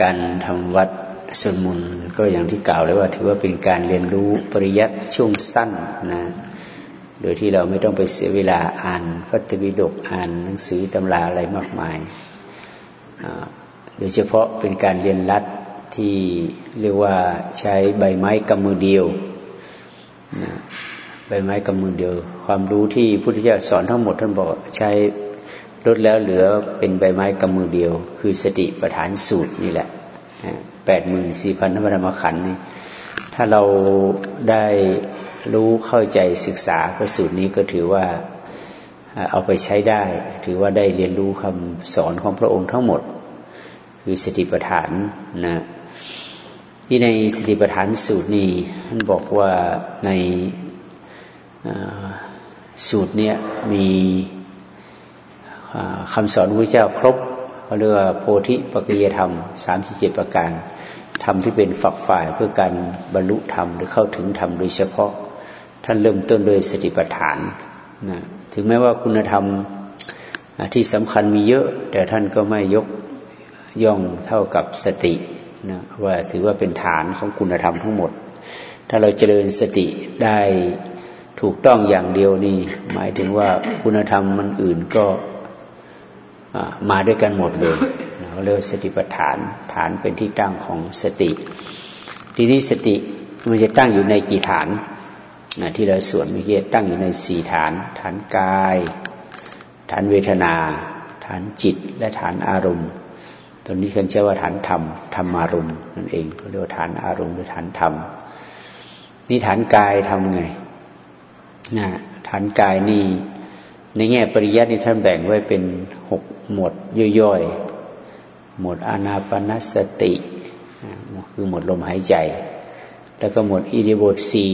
การทำวัดสวดมนต์ก็อย่างที่กล่าวเลยว่า ถือว่าเป็นการเรียนรู้ปริยัติช่วงสั้นนะ โดยที่เราไม่ต้องไปเสียเวลาอ่านพระตวิดกอ่านหนังสือตำราอะไรมากมาย โดยเฉพาะเป็นการเรียนรัดที่เรียกว่าใช้ใบไม้กำมือเดียวนะใบไม้กำมือเดียว ความรู้ที่พุทธเจ้าสอนทั้งหมดท่านบอกใช้ ลดแล้วเหลือเป็นใบไม้กำมือเดียว คือสติปัฏฐานสูตรนี่แหละแปดหมื่นสี่พันธรรมขันนี่ถ้าเราได้รู้เข้าใจศึกษาพระสูตรนี้ก็ถือว่าเอาไปใช้ได้ ถือว่าได้เรียนรู้คำสอนของพระองค์ทั้งหมด คือสติปัฏฐานนะที่ในสติปัฏฐานสูตรนี้ท่านบอกว่าในสูตรเนี้ยมี คำสอนพระเจ้าครบเขาเรียกว่าโพธิปัจจยธรรมสามสิบเจ็ดประการธรรมที่เป็นฝักฝ่ายเพื่อการบรรลุธรรมหรือเข้าถึงธรรมโดยเฉพาะ ท่านเริ่มต้นโดยสติปัฏฐานนะถึงแม้ว่าคุณธรรมที่สำคัญมีเยอะ แต่ท่านก็ไม่ยกย่องเท่ากับสตินะว่าถือว่าเป็นฐานของคุณธรรมทั้งหมด ถ้าเราเจริญสติได้ถูกต้องอย่างเดียวนี่หมายถึงว่าคุณธรรมมันอื่นก็ มาด้วยกันหมดเลยเขาเรียกสติปัฏฐาน ฐานเป็นที่ตั้งของสติ ทีนี้สติมันจะตั้งอยู่ในกี่ฐานนะที่เราสวดเมื่อกี้ตั้งอยู่ในสี่ฐาน ฐานกาย ฐานเวทนา ฐานจิตและฐานอารมณ์ตัวนี้เขาเชื่อว่าฐานธรรมธรรมารมณ์นั่นเองเขาเรียกว่าฐานอารมณ์หรือฐานธรรมนี่ฐานกายทำไงนะฐานกายนี่ในแง่ปริยัตินี่ท่านแบ่งไว้เป็นหกหมวดย่อยๆ หมวดอานาปนสติคือหมวดลมหายใจ แล้วก็หมวดอิริบทสี่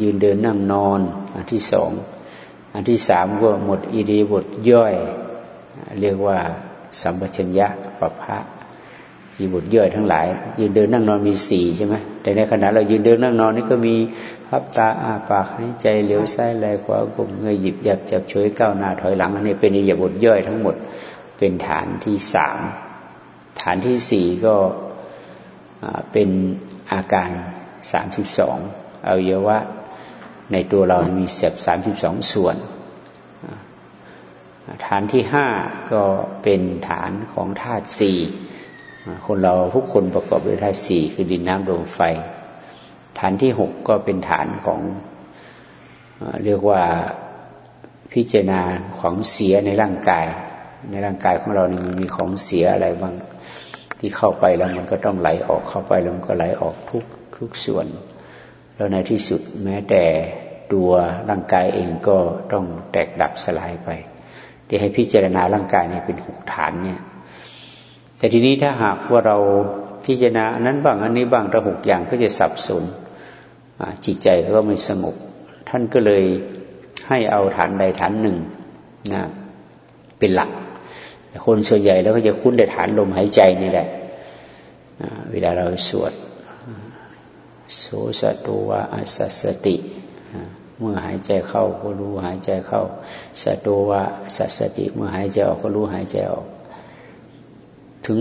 ยืนเดินนั่งนอน อันที่สองอันที่สามก็หมวดอิริบทย่อย เรียกว่าสัมปชัญญะปภะอิริบทย่อยทั้งหลาย ยืนเดินนั่งนอนมีสี่ใช่ไหมแต่ในขณะเรายืนเดินนั่งนอนนี่ก็มีพับตาอาปากหายใจเหลียวซ้ายแลขวากลมเงยหยิบหยับจับช่วยก้าวหน้าถอยหลัง อันนี้เป็นอิริยาบถย่อยทั้งหมด เป็นฐานที่สามฐานที่สี่ก็เป็นอาการสามสิบสองอาเยอะในตัวเรามีเสบสามสิบสองส่วน ฐานที่ห้าก็เป็นฐานของธาตุสี่คนเราทุกคนประกอบด้วยธาตุสี่คือดินน้ำลมไฟ ฐานที่หกก็เป็นฐานของเรียกว่าพิจารณาของเสียในร่างกาย ในร่างกายของเรานี่มันมีของเสียอะไรบ้างที่เข้าไปแล้วมันก็ต้องไหลออกเข้าไปแล้วมันก็ไหลออกทุกทุกส่วน แล้วในที่สุดแม้แต่ตัวร่างกายเองก็ต้องแตกดับสลายไปที่ให้พิจารณาร่างกายเนี่ยเป็นหกฐานเนี่ยแต่ทีนี้ถ้าหากว่าเราพิจารณาอันนั้นบ้างอันนี้บ้างระหกอย่างก็จะสับสนจิตใจก็ไม่สงบท่านก็เลยให้เอาฐานใดฐานหนึ่งนะเป็นหลัก คนส่วนใหญ่แล้วก็จะคุ้นในฐานลมหายใจนี่แหละเวลาเราสวดโสสตุวะอัสสติ เมื่อหายใจเข้าก็รู้หายใจเข้าสตุวะสัสติ เมื่อหายใจออกก็รู้หายใจออก ถึง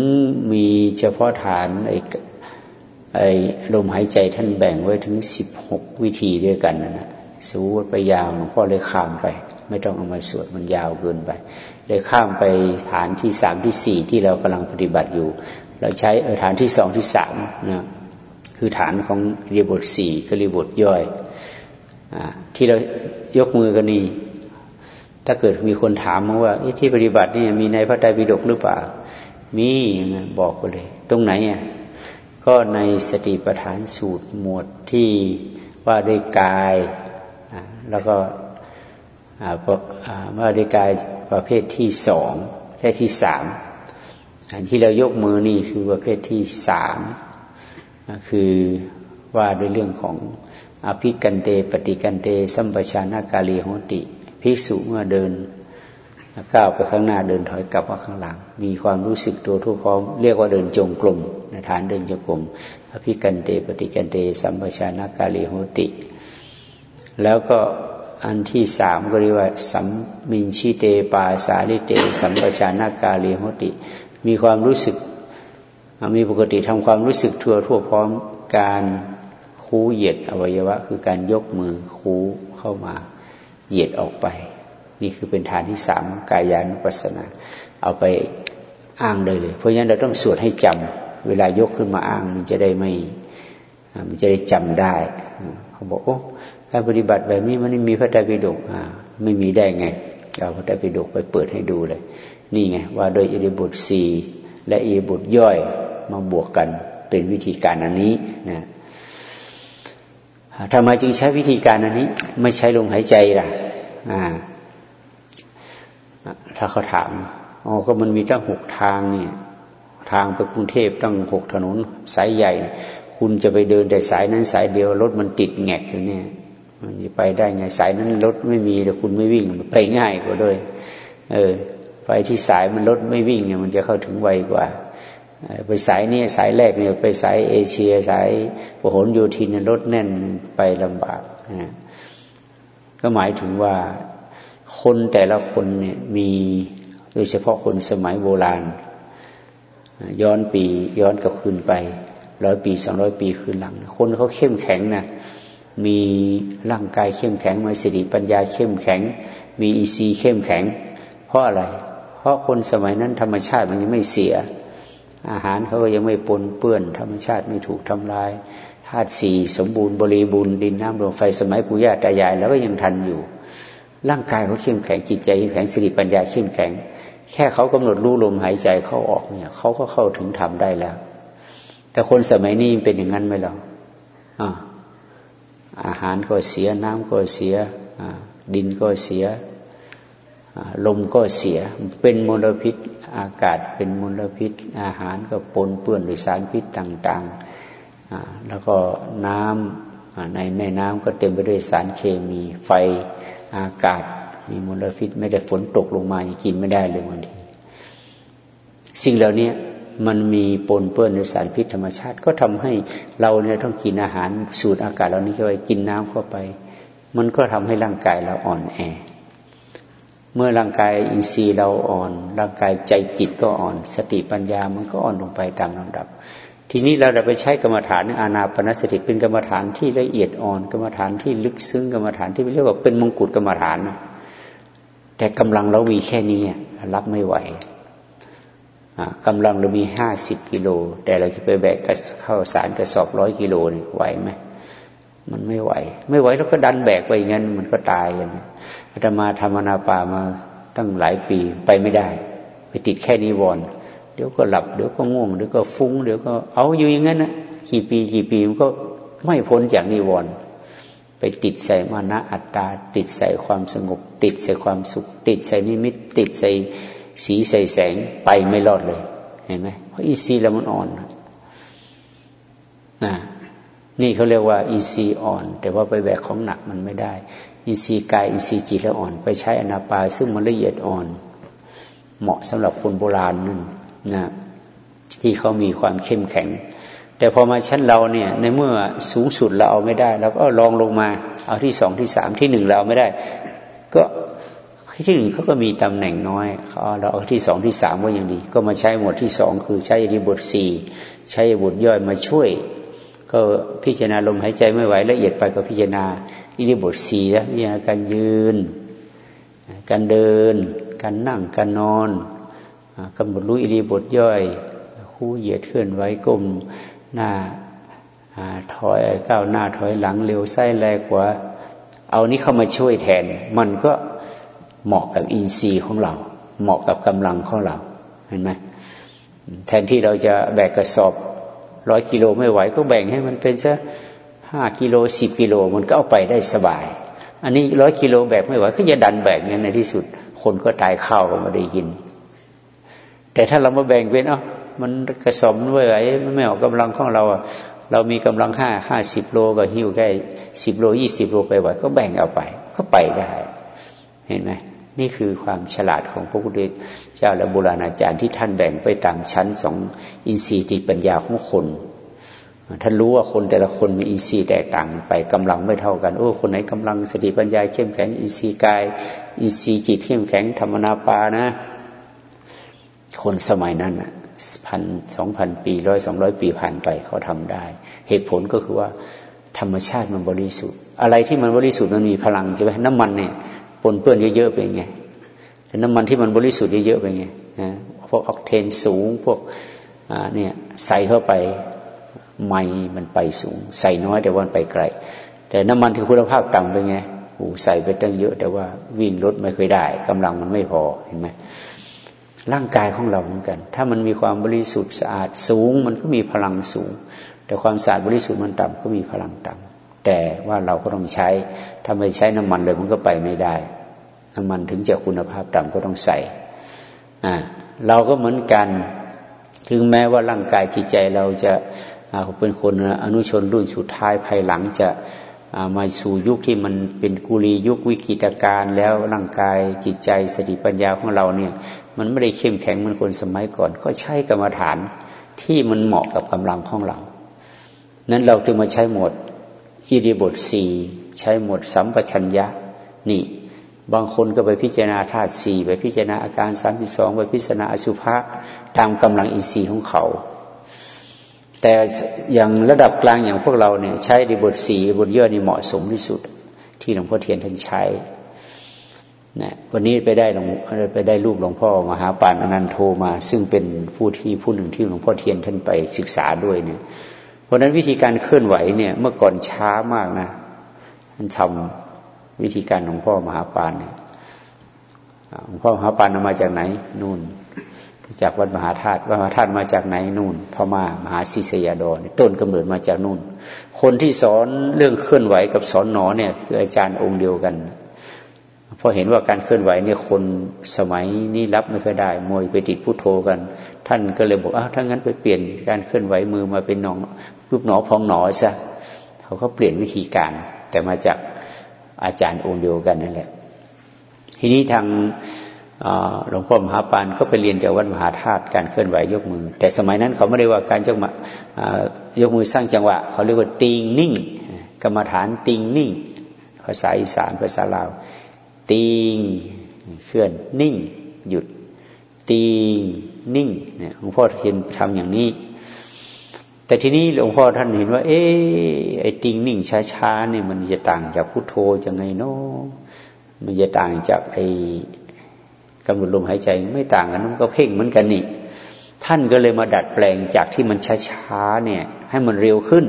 มีเฉพาะฐานไอ้ไอ้ลมหายใจท่านแบ่งไว้ถึงสิบหกวิธีด้วยกันนะสูดไปยาวหลวงพ่อเลยข้ามไป ไม่ต้องเอามาสวดมันยาวเกินไป เลยข้ามไปฐานที่สามที่สี่ที่เรากำลังปฏิบัติอยู่ เราใช้ฐานที่สองที่สามนะคือฐานของเรียบทสี่ก็เรียบทย่อยอที่เรายกมือกันนี่ถ้าเกิดมีคนถามมาว่าที่ปฏิบัตินี่มีในพระไตรปิฎกหรือเปล่า มีบอกไปเลย ตรงไหนอะก็ในสติปัฏฐานสูตรหมวดที่ว่าด้วยกายแล้วก็ ว่าด้วยกายประเภทที่สองประเภทที่สามอันที่เรายกมือนี่คือประเภทที่สามคือว่าด้วยเรื่องของอภิกันเตปฏิกันเต สัมปชานากาลีโหติภิกษุเมื่อเดินก้าวไปข้างหน้าเดินถอยกลับมาข้างหลัง มีความรู้สึกตัวทุกพร้อม เรียกว่าเดินจงกรมในฐานเดินจงกรมอภิกันเตปฏิกันเต สัมปชานากาลีโหติ แล้วก็ อันที่สามก็เรียกว่าสัมมินชิเตปาสาลิเต สัมปชานากาเลโหติ มีความรู้สึก มีปกติทำความรู้สึกทั่วทั่วพร้อมการคูเหยียดอวัยวะ คือการยกมือคูเข้ามาเหยียดออกไป นี่คือเป็นฐานที่สามกายานุปัสสนา เอาไปอ้างเลยเลย เพราะฉะนั้นเราต้องสวดให้จำเวลายกขึ้นมาอ้างมันจะได้ไม่มันจะได้จำได้เขาบอกโอ้ การปฏิบัติแบบนี้มันไม่มีพระไตรปิฎกอ่า ไม่มีได้ไงเอาพระไตรปิฎกไปเปิดให้ดูเลย นี่ไงว่าโดยอิริบุตรสี่และอิริบุตรย่อยมาบวกกันเป็นวิธีการอันนี้นะทำไมจึงใช้วิธีการอันนี้ ไม่ใช้ลมหายใจล่ะ อ่า ถ้าเขาถามอ๋อก็มันมีตั้งหกทางเนี่ย ทางไปกรุงเทพตั้งหกถนนสายใหญ่ คุณจะไปเดินแต่สายนั้นสายเดียวรถมันติดแงกอยู่เนี่ย มันจะไปได้ไงสายนั้นรถไม่มีแต่คุณไม่วิ่งไปง่ายกว่าด้วย เออ ไปที่สายมันรถไม่วิ่งเนี่ยมันจะเข้าถึงไวกว่า ไปสายนี้สายแรกเนี่ยไปสายเอเชีย สายพหลโยธินรถแน่นไปลำบากนะก็หมายถึงว่าคนแต่ละคนเนี่ยมีโดยเฉพาะคนสมัยโบราณ ย้อนปีย้อนกับคืนไปร้อยปีสองร้อยปีคืนหลัง คนเขาเข้มแข็งนะ มีร่างกายเข้มแข็งมีสติปัญญาเข้มแข็ง มีอีซีเข้มแข็ง เพราะอะไร เพราะคนสมัยนั้นธรรมชาติมันยังไม่เสีย อาหารเขาก็ยังไม่ปนเปื้อน ธรรมชาติไม่ถูกทำลายธาตุสี่สมบูรณ์บริบูรณ์ดินน้ำลมไฟสมัยปู่ย่าตายาย แล้วก็ยังทันอยู่ ร่างกายเขาเข้มแข็งจิตใจเข้มแข็งสติปัญญาเข้มแข็ง แค่เขากำหนดรู้ลมหายใจเข้าออกเนี่ยเขาก็เข้าถึงธรรมได้แล้ว แต่คนสมัยนี้เป็นอย่างนั้นไหมเราอ่า อาหารก็เสียน้ำก็เสียดินก็เสียลมก็เสีย เป็นมลพิษอากาศเป็นมลพิษ อาหารก็ปนเปื้อนด้วยสารพิษต่างๆ แล้วก็น้ำในแม่น้ำก็เต็มไปด้วยสารเคมีไฟอากาศ มีมลพิษ ไม่ได้ฝนตกลงมากินไม่ได้เลยบางทีสิ่งเหล่านี้ มันมีปนเปื้อนในสารพิษธรรมชาติ ก็ทำให้เราเนี่ยต้องกินอาหารสูดอากาศเรานี้เข้าไปกินน้ำเข้าไป มันก็ทำให้ร่างกายเราอ่อนแอ เมื่อร่างกายอินทรีย์เราอ่อน ร่างกายใจจิตก็อ่อน สติปัญญามันก็อ่อนลงไปตามลำดับ ทีนี้เราจะไปใช้กรรมฐานอานาปนสติเป็นกรรมฐานที่ละเอียดอ่อน กรรมฐานที่ลึกซึ้งกรรมฐานที่เรียกว่าเป็นมงกุฎกรรมฐานนะแต่กำลังเรามีแค่นี้รับไม่ไหว กำลังเรามีห้าสิบกิโล แต่เราจะไปแบกเข้าสารกระสอบร้อยกิโลนี่ไหวไหมมันไม่ไหว ไม่ไหวแล้วก็ดันแบกไปอย่างนั้นมันก็ตายกันอาตมาธรรมนาป่ามาตั้งหลายปีไปไม่ได้ ไปติดแค่นิวรณ์เดี๋ยวก็หลับเดี๋ยวก็ง่วงเดี๋ยวก็ฟุ้งเดี๋ยวก็เอาอยู่อย่างนั้นนะกี่ปีกี่ปีมันก็ไม่พ้นจากนิวรณ์ไปติดใส่มานะอัตตา ติดใส่ความสงบ ติดใส่ความสุข ติดใส่นิมิต ติดใส่ สีใสแสงไปไม่รอดเลย เห็นไหมเพราะอินทรีย์แล้วมันอ่อนนะนี่เขาเรียกว่าอินทรีย์อ่อน แต่ว่าไปแบกของหนักมันไม่ได้ อินทรีย์กายอินทรีย์จิตแล้วอ่อน ไปใช้อานาปาซึ่งมันละเอียดอ่อน เหมาะสำหรับคนโบราณนั่นนะที่เขามีความเข้มแข็ง แต่พอมาชั้นเราเนี่ย ในเมื่อสูงสุดเราเอาไม่ได้เราก็ลองลงมา เอาที่สองที่สามที่หนึ่งเราเอาไม่ได้ ก็ ที่หนึ่งเขาก็มีตำแหน่งน้อยเขาเราเอาที่สองที่สามก็ยังดี ก็มาใช้หมวดที่สองคือใช้อิริบทสี่ใช้บทย่อยมาช่วย ก็พิจารณาลมหายใจไม่ไหวละเอียดไปก็พิจารณาอิริบทสี่แล้วพิจารณาการยืน การเดิน การนั่งการนอนกำหนดรู้อิริบทย่อยคู่เหยียดเคลื่อนไหวก้มหน้าถอยก้าวหน้าถอยหลังเร็วไส้แรงกว่า เอานี้เข้ามาช่วยแทน มันก็ เหมาะกับอินทรีย์ของเรา เหมาะกับกำลังของเราเห็นไหมแทนที่เราจะแบกกระสอบร้อยกิโลไม่ไหวก็แบ่งให้มันเป็นสักห้ากิโลสิบกิโลมันก็เอาไปได้สบาย อันนี้ร้อยกิโลแบกไม่ไหวก็จะดันแบกเนี่ยในที่สุด คนก็ตายเข้าก็ไมาได้กิน แต่ถ้าเรามาแบ่งเป็นเอ้ามันกระสอบไม่ไหวมันไม่ออกกำลังของเราเรามีกำลังห้าห้าสิบโลก็หิ้วแค่สิบโลยี่สิบโลไปไหวก็แบ่งเอาไป ก็ไปได้ เห็นไหม นี่คือความฉลาดของพระพุทธเจ้าและโบราณอาจารย์ที่ท่านแบ่งไปตามชั้นสองอินทรีย์ติปัญญาของคนท่านรู้ว่าคนแต่ละคนมีอินทรีย์แตกต่างไปกำลังไม่เท่ากันโอ้คนไหนกำลังสติปัญญาเข้มแข็งอินทรีย์กาย อินทรีย์จิตเข้มแข็งธรรมนาปานะ คนสมัยนั้นพันสองพันปีร้อยสองร้อยปีผ่านไปเขาทำได้ เหตุผลก็คือว่าธรรมชาติมันบริสุทธิ์ อะไรที่มันบริสุทธิ์มันมีพลังใช่ไหมน้ำมันเนี่ย ปนเปื้อนเยอะๆเป็นไงแต่น้ำมันที่มันบริสุทธิ์เยอะๆเป็นไงนะพวกออกเทนสูงพวกเนี่ยใส่เข้าไปไม่มันไปสูง ใส่น้อยแต่วันไปไกล แต่น้ำมันที่คุณภาพต่ำเป็นไงโอ้ใส่ไปตั้งเยอะ แต่ว่าวิ่งรถไม่เคยได้กำลังมันไม่พอเห็นไหมร่างกายของเราเหมือนกัน ถ้ามันมีความบริสุทธิ์สะอาดสูง มันก็มีพลังสูง แต่ความสะอาดบริสุทธิ์มันต่ำก็มีพลังต่ำ แต่ว่าเราก็ต้องใช้ ถ้าไม่ใช้น้ำมันเลยมันก็ไปไม่ได้ น้ำมันถึงจะคุณภาพต่ำก็ต้องใส่อ่าเราก็เหมือนกัน ถึงแม้ว่าร่างกายจิตใจเราจะเป็นคนอนุชนรุ่นสุดท้ายภายหลังจะมาสู่ยุคที่มันเป็นกุลียุควิกฤตการแล้วร่างกายจิตใจสติปัญญาของเราเนี่ย มันไม่ได้เข้มแข็งเหมือนคนสมัยก่อน ก็ใช้กรรมฐานที่มันเหมาะกับกำลังของเรา นั้นเราจึงมาใช้หมด อิริบทสี่ใช้หมดสัมปชัญญะนี่ บางคนก็ไปพิจารณาธาตุสี่ไปพิจารณาอาการสามสิบสองไปพิจารณาอสุภะตามกำลังอินทรีย์ของเขา แต่อย่างระดับกลางอย่างพวกเราเนี่ยใช้ในบทสี่บทย่อนี่เหมาะสมที่สุด ที่หลวงพ่อเทียนท่านใช้นะวันนี้ไปได้หลวงไปได้รูปหลวงพ่อมหาปานอนันโทมา ซึ่งเป็นผู้ที่ผู้หนึ่งที่หลวงพ่อเทียนท่านไปศึกษาด้วยเนี่ย เพราะนั้นวิธีการเคลื่อนไหวเนี่ย เมื่อก่อนช้ามากนะท่านทำวิธีการหลวงพ่อมหาปานเนี่ยหลวงพ่อมหาปานมาจากไหน นู่น จากวัดมหาธาตุวัดมหาธาตุมาจากไหนนู่นพม่ามหาศิสยาดรต้นกำเนิดมาจากนู่น คนที่สอนเรื่องเคลื่อนไหวกับสอนหนอเนี่ยคืออาจารย์องค์เดียวกันพอเห็นว่าการเคลื่อนไหวเนี่ยคนสมัยนี้รับไม่ค่อยได้มวยไปติดพุโทโธกัน ท่านก็เลยบอกอ้าวถ้างั้นไปเปลี่ยนการเคลื่อนไหวมือมาเป็นหนอง รูปหนอพองหนอซะเขาก็เปลี่ยนวิธีการ แต่มาจากอาจารย์องค์เดียวกันนั่นแหละ ทีนี้ทางหลวงพ่อมหาปานก็ไปเรียนจากวัดมหาธาตุการเคลื่อนไหวยกมือ แต่สมัยนั้นเขาไม่ได้ว่าการยกมายกมือสร้างจังหวะ เขาเรียกว่าติงนิ่ง กรรมฐานติงนิ่ง ภาษาอีสานภาษาลาวตีงเคลื่อนนิ่ง หยุดตีงนิ่งเนี่ยหลวงพ่อเห็นทำอย่างนี้ แต่ทีนี้หลวงพ่อท่านเห็นว่า เอ๊ไอ้ติงนิ่งช้าๆเนี่ยมันจะต่างจากพุทโธยังไงเนาะมันจะต่างจากไอ้กำหนดลมหายใจไม่ต่างกันมันก็เพ่งเหมือนกันนี่ท่านก็เลยมาดัดแปลงจากที่มันช้าๆเนี่ย ให้มันเร็วขึ้น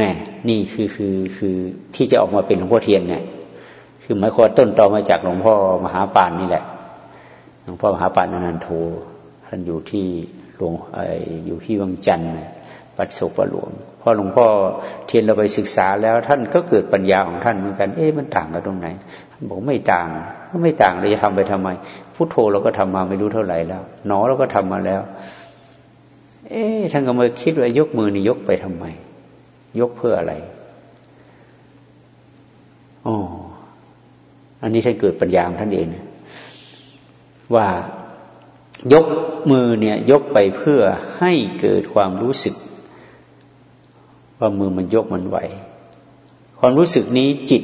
นี่นี่คือคือคือที่จะออกมาเป็นหลวงพ่อเทียนเนี่ย คือหมายความต้นตอมาจากหลวงพ่อมหาปานนี่แหละหลวงพ่อมหาปานนันโทท่านอยู่ที่ ลวงออยู่ที่วังจันทร์ปัดโศกปะหลวงพ่อหลวงพ่อเทียนเราไปศึกษาแล้วท่านก็เกิดปัญญาของท่านเหมือนกัน เอ๊ะมันต่างกันตรงไหนท่านบอกไม่ต่างก็ไม่ต่างเราจะทำไปทำไมพุทโธเราก็ทำมาไม่รู้เท่าไหร่แล้วหนอเราก็ทำมาแล้ว เอ๊ะท่านก็มาคิดว่ายกมือนี่ยกไปทำไม ยกเพื่ออะไรอ๋ออันนี้ท่านเกิดปัญญาของท่านเองว่า ยกมือเนี่ยยกไปเพื่อให้เกิดความรู้สึก ว่ามือมันยกมันไหว ความรู้สึกนี้จิต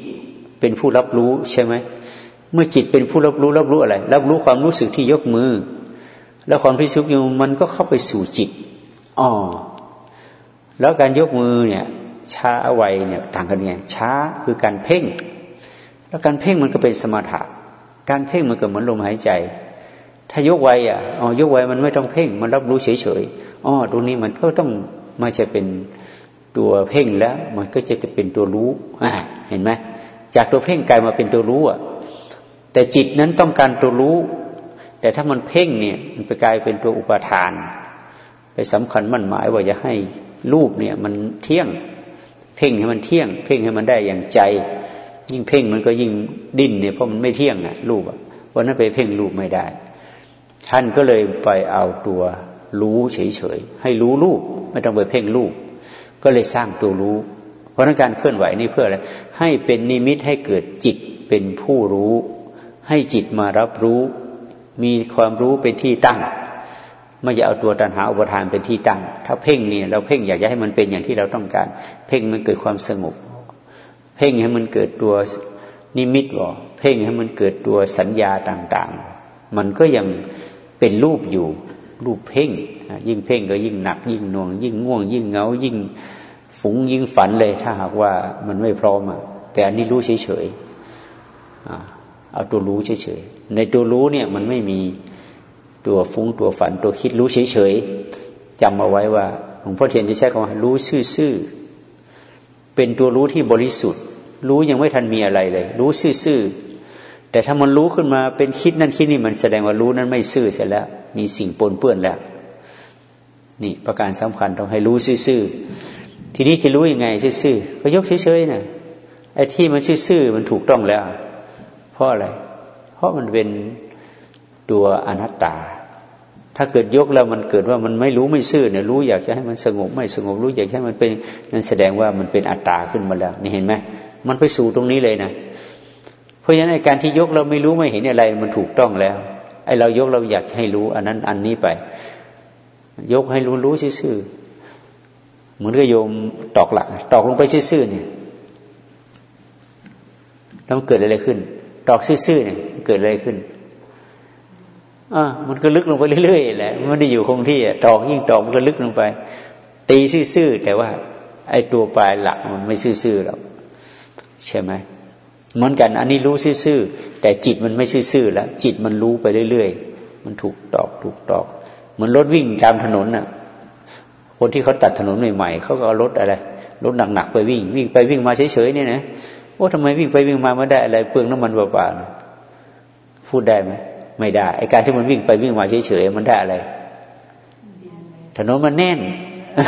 เป็นผู้รับรู้ใช่ไหมเมื่อจิตเป็นผู้รับรู้รับรู้อะไร รับรู้ความรู้สึกที่ยกมือ แล้วความพิสุกอยู่มันก็เข้าไปสู่จิตอ๋อแล้วการยกมือเนี่ย ช้าไวเนี่ยต่างกันไงช้าคือการเพ่ง แล้วการเพ่งมันก็เป็นสมถะ การเพ่งมันก็เหมือนลมหายใจ ถ้ายกไวอะอ๋อยกไวมันไม่ต้องเพ่ง มันรับรู้เฉยๆอ๋อตรงนี้มันก็ต้องไม่ใช่เป็นตัวเพ่งแล้ว มันก็จะเป็นตัวรู้อ่าเห็นไหมจากตัวเพ่งกลายมาเป็นตัวรู้อะแต่จิตนั้นต้องการตัวรู้ แต่ถ้ามันเพ่งเนี่ยมันไปกลายเป็นตัวอุปทาน ไปสำคัญมั่นหมายว่าจะให้รูปเนี่ย มันเที่ยง เพ่งให้มันเที่ยง เพ่งให้มันได้อย่างใจ ยิ่งเพ่งมันก็ยิ่งดิ้นเนี่ยเพราะมันไม่เที่ยงอะรูปอะวันนั้นไปเพ่งรูปไม่ได้ ท่านก็เลยไปเอาตัวรู้เฉยๆให้รู้รูปไม่ต้องไปเพ่งรูป ก็เลยสร้างตัวรู้ เพราะนั้นการเคลื่อนไหวนี่เพื่ออะไรให้เป็นนิมิตให้เกิดจิตเป็นผู้รู้ ให้จิตมารับรู้ มีความรู้เป็นที่ตั้งไม่จะเอาตัวตัณหาอุปทานเป็นที่ตั้ง ถ้าเพ่งเนี่ยเราเพ่งอยากจะให้มันเป็นอย่างที่เราต้องการ เพ่งมันเกิดความสงบ เพ่งให้มันเกิดตัวนิมิตบ่เพ่งให้มันเกิดตัวสัญญาต่าง ๆ มันก็ยัง เป็นรูปอยู่ รูปเพ่ง ยิ่งเพ่งก็ยิ่งหนัก ยิ่งหน่วง ยิ่งง่วง ยิ่งเงา ยิ่งฝูงยิ่งฝันเลยถ้าหากว่ามันไม่พร้อมอะแต่อันนี้รู้เฉยๆเอาตัวรู้เฉยๆในตัวรู้เนี่ยมันไม่มีตัวฟุ้งตัวฝันตัวคิดรู้เฉยๆจำเอาไว้ว่าหลวงพ่อเทียนจะใช้คำว่ารู้ซื่อๆเป็นตัวรู้ที่บริสุทธิ์ รู้ยังไม่ทันมีอะไรเลย รู้ซื่อๆ แต่ถ้ามันรู้ขึ้นมาเป็นคิดนั่นคิดนี่มันแสดงว่ารู้นั้นไม่ซื่อเสร็จแล้ว มีสิ่งปนเปื้อนแล้ว นี่ประการสำคัญต้องให้รู้ซื่อๆทีนี้จะรู้ยังไงซื่อๆก็ยกเฉยๆนะไอ้ที่มันซื่อๆมันถูกต้องแล้ว เพราะอะไร เพราะมันเป็นตัวอนัตตา ถ้าเกิดยกแล้วมันเกิดว่ามันไม่รู้ไม่ซื่อเนี่ยรู้อยากจะให้มันสงบไม่สงบรู้อยากให้มันเป็นนั่นแสดงว่ามันเป็นอัตตาขึ้นมาแล้ว นี่เห็นไหมมันไปสู่ตรงนี้เลยนะ ราะฉะนั้นการที่ยกเราไม่รู้ไม่เห็นอะไร มันถูกต้องแล้วไอ้เรายกเราอยากให้รู้ อันนั้นอันนี้ไป ยกให้รู้รู้ซื่อเหมือนกับโยมตอกหลัก ตอกลงไปซื่อเนี่ยแล้วมันเกิดอะไรขึ้น ตอกซื่อเนี่ยเกิดอะไรขึ้นอะมันก็ลึกลงไปเรื่อยๆแหละมันไม่ได้อยู่คงที่อะตอกยิ่งตอกมันก็ลึกลงไป ตีซื่อๆแต่ว่า ไอ้ตัวปลายหลักมันไม่ซื่อๆหรอกใช่ไหม เหมือนกันอันนี้รู้ซื่อๆแต่จิตมันไม่ซื่อๆแล้วจิตมันรู้ไปเรื่อยๆ มันถูกตอกถูกตอก เหมือนรถวิ่งตามถนนน่ะ คนที่เขาตัดถนนใหม่ๆเขาก็เอารถอะไรรถหนักๆไปวิ่ง วิ่งไปวิ่งมาเฉยๆเนี่ยนะโอ้ทำไมวิ่งไปวิ่งมาไม่ได้อะไรเปลืองน้ำมันเปล่าๆพูดได้ไหมไม่ได้ไอการที่มันวิ่งไปวิ่งมาเฉยๆมันได้อะไร ถนนมันแน่นเอ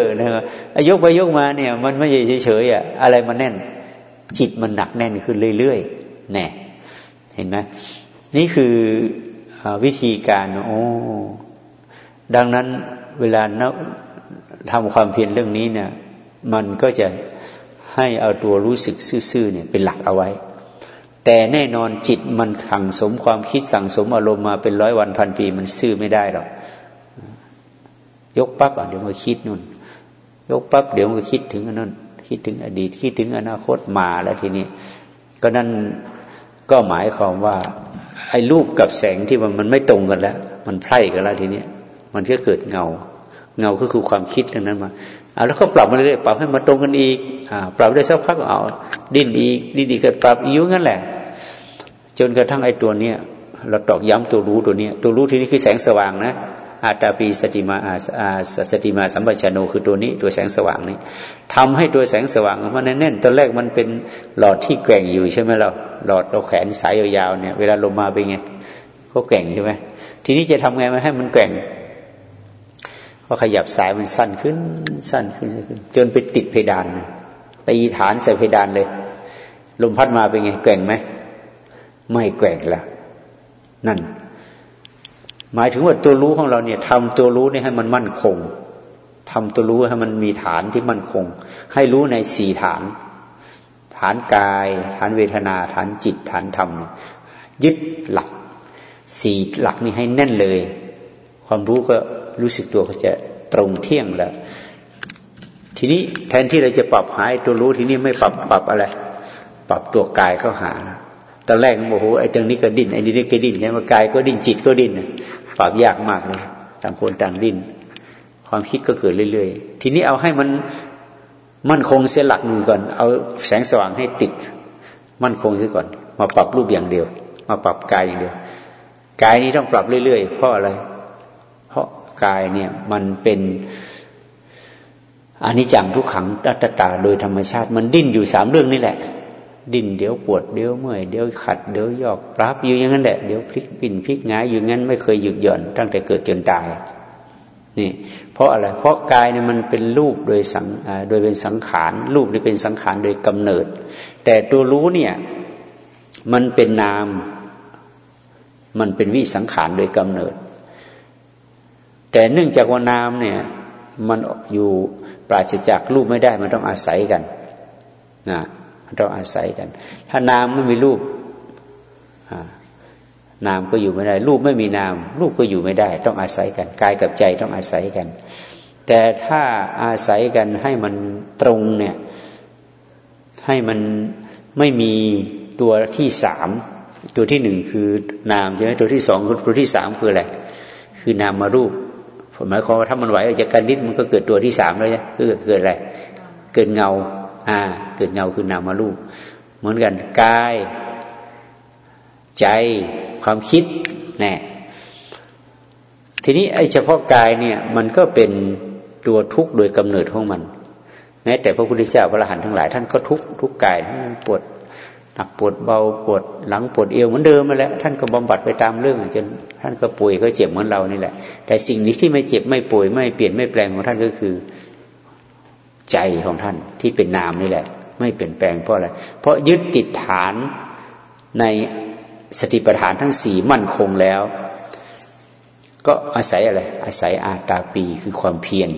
อนะยกไปยกมาเนี่ย มันไม่เฉยๆอะอะไรมันแน่น จิตมันหนักแน่นขึ้นเรื่อยๆแน่เห็นไหมนี่คือวิธีการโอ้ดังนั้นเวลาทำความเพียรเรื่องนี้เนี่ย มันก็จะให้เอาตัวรู้สึกซื่อๆเนี่ยเป็นหลักเอาไว้ แต่แน่นอนจิตมันขังสมความคิดสั่งสมอารมณ์มาเป็นร้อยวันพันปีมันซื่อไม่ได้หรอกยกปั๊บเดี๋ยวมันคิดนู่น ยกปั๊บเดี๋ยวมันคิดถึงนนั้น คิดถึงอดีต คิดถึงอนาคตมาแล้วทีนี้ ก็นั่นก็หมายความว่า ไอ้รูปกับแสงที่มันมันไม่ตรงกันแล้ว มันไพร่กันแล้วทีนี้มันก็เกิดเงา เงาก็คือความคิดทั้งนั้นมาเอาแล้วก็ปรับมาเรื่อยๆปรับให้มันตรงกันอีกอ่าปรับได้สักพักเอาดิ้นอีกดิ้นอีกก็ปรับอยู่งั้นแหละ จนกระทั่งไอ้ตัวเนี้ยเราตอกย้ำตัวรู้ตัวเนี้ยตัวรู้ทีนี้คือแสงสว่างนะ อาตาปีสติมาอาสติมาสัมปชัญโนคือตัวนี้ตัวแสงสว่างนี้ทำให้ตัวแสงสว่างมันแน่นตอนแรกมันเป็นหลอดที่แกว่งอยู่ใช่ไหมเราหลอดเราแขนสายยาวๆเนี่ยเวลาลมมาเป็นไงก็แกว่งใช่ไหมทีนี้จะทำไงมาให้มันแกว่งก็ขยับสายมันสั้นขึ้นสั้นขึ้นขึ้น จนไปติดเพดานตีฐานใส่เพดานเลย ลมพัดมาเป็นไง แกว่งไหมไม่แกว่งละนั่น หมายถึงว่าตัวรู้ของเราเนี่ยทำตัวรู้นี่ให้มันมั่นคงทำตัวรู้ให้มันมีฐานที่มั่นคง ให้รู้ในสี่ฐาน ฐานกาย ฐานเวทนา ฐานจิต ฐานธรรม ยึดหลักสี่หลักนี้ให้แน่นเลย ความรู้ก็รู้สึกตัวก็จะตรงเที่ยงแล้ว ทีนี้แทนที่เราจะปรับหายตัวรู้ทีนี้ไม่ปรับปรับอะไร ปรับตัวกายเข้าหาตอนแรกโอ้โหไอ้ตรงนี้ก็ดิ้นไอ้นี้ก็ดิ้นใช่ไหมกายก็ดิ้นจิตก็ดิ้น ปรับยากมากเลยต่างคนต่างดิ้นความคิดก็เกิดเรื่อยๆ ทีนี้เอาให้มันมั่นคงเสียหลักหนึ่งก่อน เอาแสงสว่างให้ติด มั่นคงเสียก่อน มาปรับรูปอย่างเดียว มาปรับกายอย่างเดียว กายนี้ต้องปรับเรื่อยๆ เพราะอะไร เพราะกายเนี่ยมันเป็นอนิจจังทุกขังอัตตาโดยธรรมชาติ มันดิ้นอยู่สามเรื่องนี่แหละ ดิ้นเดี๋ยวปวดเดี๋ยวเมื่อยเดี๋ยวขัดเดี๋ยวยอกปรับอยู่อย่างนั้นแหละเดี๋ยวพลิกปิ่นพลิกงายอยู่งั้นไม่เคยหยุดหย่อนตั้งแต่เกิดจนตายนี่เพราะอะไรเพราะกายเนี่ยมันเป็นรูปโดยสังโดยเป็นสังขารรูปนี่เป็นสังขารโดยกำเนิด แต่ตัวรู้เนี่ยมันเป็นนาม มันเป็นวิสังขารโดยกำเนิด แต่เนื่องจากว่านามเนี่ยมันอยู่ปราศจากรูปไม่ได้มันต้องอาศัยกันนะ ต้องอาศัยกัน ถ้านามไม่มีรูปนามก็อยู่ไม่ได้ รูปไม่มีนาม รูปก็อยู่ไม่ได้ ต้องอาศัยกันกายกับใจต้องอาศัยกัน แต่ถ้าอาศัยกันให้มันตรงเนี่ยให้มันไม่มีตัวที่สามตัวที่หนึ่งคือนามใช่ไหมตัวที่สองตัวที่สามคืออะไรคือนามมารูปหมายความว่าถ้ามันไหวออกจากกันนิดมันก็เกิดตัวที่สามแล้วเนี่ยคือเกิดอะไร เกิดเงา อ่า เกิดเงาคือนามารูป เหมือนกันกาย ใจความคิดแน่ทีนี้ไอ้เฉพาะกายเนี่ย มันก็เป็นตัวทุกข์โดยกำเนิดของมันแม้แต่พระพุทธเจ้าพระอรหันต์ทั้งหลาย ท่านก็ทุกข์ทุกข์กายท่านปวดหนักปวดเบาปวดหลังปวดเอวเหมือนเดิมมาแล้ว ท่านก็บำบัดไปตามเรื่องจนท่านก็ป่วยก็เจ็บเหมือนเรานี่แหละ แต่สิ่งนี้ที่ไม่เจ็บไม่ป่วยไม่เปลี่ยนไม่แปลงของท่านก็คือ ใจของท่านที่เป็นนามนี่แหละ ไม่เปลี่ยนแปลงเพราะอะไร เพราะยึดติดฐานในสติปัฏฐานทั้งสี่มั่นคงแล้ว ก็อาศัยอะไร อาศัยอาตาปีคือความเพียร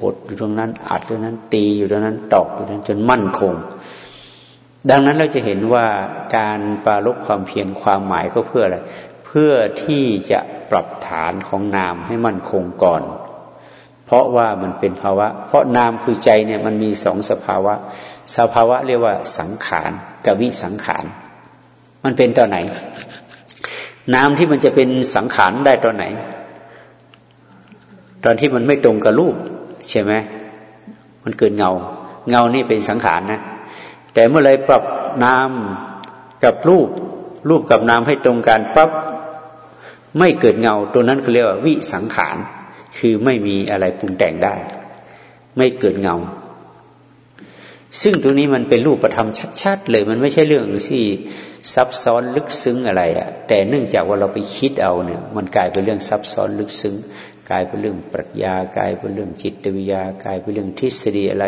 ปดอยู่ตรงนั้นอัดตรงนั้น ตีอยู่ตรงนั้นตอกอยู่ตรงนั้นจนมั่นคง ดังนั้นเราจะเห็นว่าการปราลบความเพียรความหมายก็เพื่ออะไร เพื่อที่จะปรับฐานของนามให้มั่นคงก่อน เพราะว่ามันเป็นภาวะ เพราะนามคือใจเนี่ยมันมีสองสภาวะ สภาวะเรียกว่าสังขารกับวิสังขาร มันเป็นตอนไหนน้ำที่มันจะเป็นสังขารได้ตอนไหน ตอนที่มันไม่ตรงกับรูปใช่ไหมมันเกิดเงา เงานี่เป็นสังขารนะ แต่เมื่อไรปรับน้ำกับรูป รูปกับน้ำให้ตรงกันปั๊บไม่เกิดเงา ตัวนั้นเขาเรียกว่าวิสังขาร คือไม่มีอะไรปรุงแต่งได้ ไม่เกิดเงา ซึ่งตรงนี้มันเป็นรูปธรรมชัด ๆ เลย มันไม่ใช่เรื่องที่ซับซ้อนลึกซึ้งอะไรอะ่ะแต่เนื่องจากว่าเราไปคิดเอาเนี่ยมันกลายเป็นเรื่องซับซ้อนลึกซึ้งกลายเป็นเรื่องปรัชญากลายเป็นเรื่องจิตวิทยากลายเป็นเรื่องทฤษฎีอะไร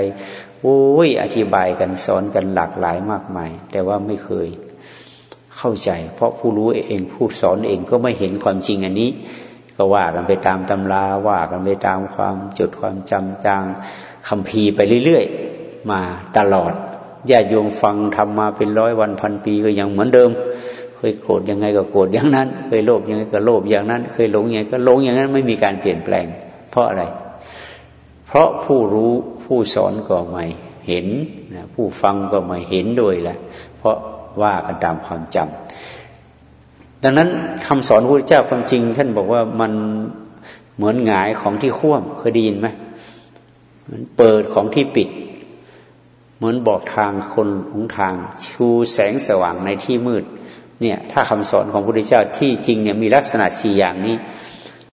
โอ้ยอธิบายกันสอนกันหลากหลายมากมาย แต่ว่าไม่เคยเข้าใจ เพราะผู้รู้เองผู้สอนเองก็ไม่เห็นความจริงอันนี้ ก็ว่ากันไปตามตำราว่ากันไปตามความจดความจำจางคำพีไปเรื่อยๆ มาตลอดญาติโยมฟังทำมาเป็นร้อยวันพันปีก็ยังเหมือนเดิม เคยโกรธยังไงก็โกรธอย่างนั้น เคยโลภยังไงก็โลภอย่างนั้น เคยหลงยังไงก็หลงอย่างนั้นไม่มีการเปลี่ยนแปลง เพราะอะไร เพราะผู้รู้ผู้สอนก็ไม่เห็นนะผู้ฟังก็ไม่เห็นด้วยแหละเพราะว่ากันตามความจำ ดังนั้นคำสอนพระเจ้าความจริง ท่านบอกว่ามันเหมือนหงายของที่ข่วมเคยได้ยินไหมเหมือนเปิดของที่ปิด เหมือนบอกทางคนหลงทาง ชูแสงสว่างในที่มืด เนี่ย ถ้าคำสอนของพระพุทธเจ้าที่จริงเนี่ยมีลักษณะสี่อย่างนี้